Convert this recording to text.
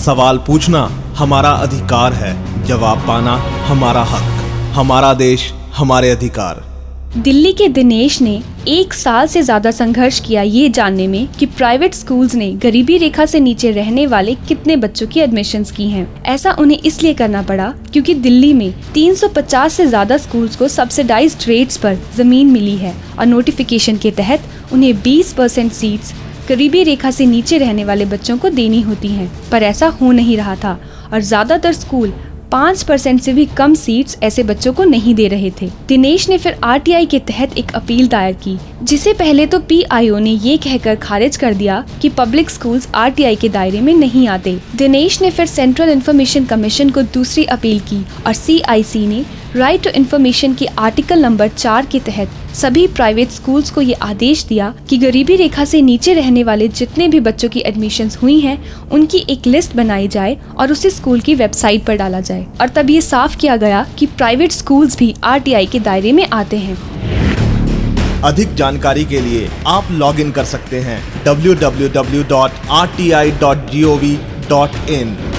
सवाल पूछना हमारा अधिकार है, जवाब पाना हमारा हक, हमारा देश हमारे अधिकार दिल्ली के दिनेश ने एक साल से ज़्यादा संघर्ष किया ये जानने में कि प्राइवेट स्कूल्स ने गरीबी रेखा से नीचे रहने वाले कितने बच्चों की एडमिशन्स की हैं। ऐसा उन्हें इसलिए करना पड़ा क्योंकि दिल्ली में 350 से ज़्यादा स्कूल्स को सब्सिडाइज्ड रेट्स पर ज़मीन मिली है और नोटिफिकेशन के तहत उन्हें 20 परसेंट सीट्स गरीबी रेखा से नीचे रहने वाले बच्चों को देनी होती हैं, पर ऐसा हो नहीं रहा था और ज़्यादातर स्कूल पाँच परसेंट से भी कम सीट्स ऐसे बच्चों को नहीं दे रहे थे। दिनेश ने फिर आरटीआई के तहत एक अपील दायर की, जिसे पहले तो पीआईओ ने ये कहकर खारिज कर दिया कि पब्लिक स्कूल्स आरटीआई के दायरे में नहीं आते। दिनेश ने फिर सेंट्रल इन्फॉर्मेशन कमीशन को दूसरी अपील की और सीआईसी ने राइट टू इन्फॉर्मेशन के आर्टिकल नंबर चार के तहत सभी प्राइवेट स्कूल्स को ये आदेश दिया कि गरीबी रेखा से नीचे रहने वाले जितने भी बच्चों की एडमिशन्स हुई हैं, उनकी एक लिस्ट बनाई जाए और उसे स्कूल की वेबसाइट पर डाला जाए। और तब ये साफ़ किया गया कि प्राइवेट स्कूल्स भी आरटीआई के दायरे में आते हैं। अधिक जानकारी के लिए आप लॉग इन कर सकते हैं www.rti.gov.in